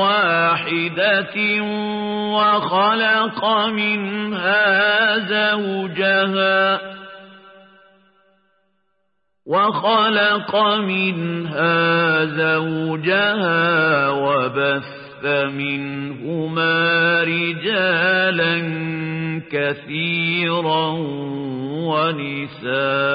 واحدة وخلق منها زوجها وخلق منها زوجها وبث منهما رجالا كثيرا ونساء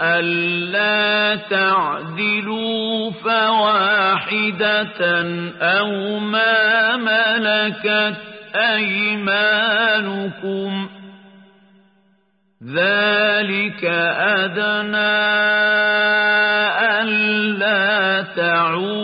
ألا تعدلوا فواحدة أو ما ملكت أيمانكم ذلك أدنى ألا تعولوا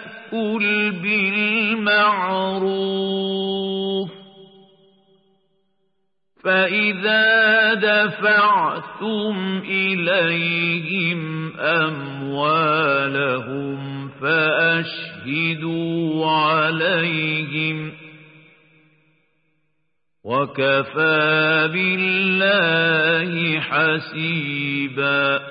يأكل بالمعروف فإذا دفعتم إليهم أموالهم فأشهدوا عليهم وكفى بالله حسيبا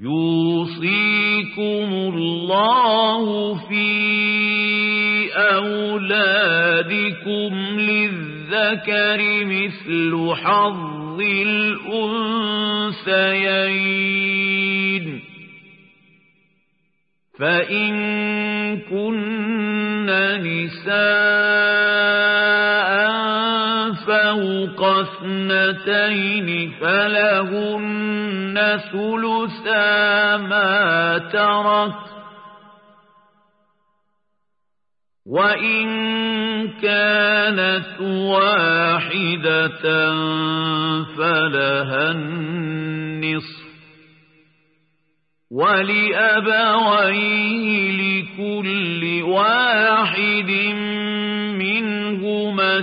يوصيكم الله في أولادكم للذكر مثل حظ الأنثيين. فإن كن نساء فوق اثنتين فلهن ثلثا ما ترك وإن كانت واحدة فلها النصف ولأبويه لكل واحد منهما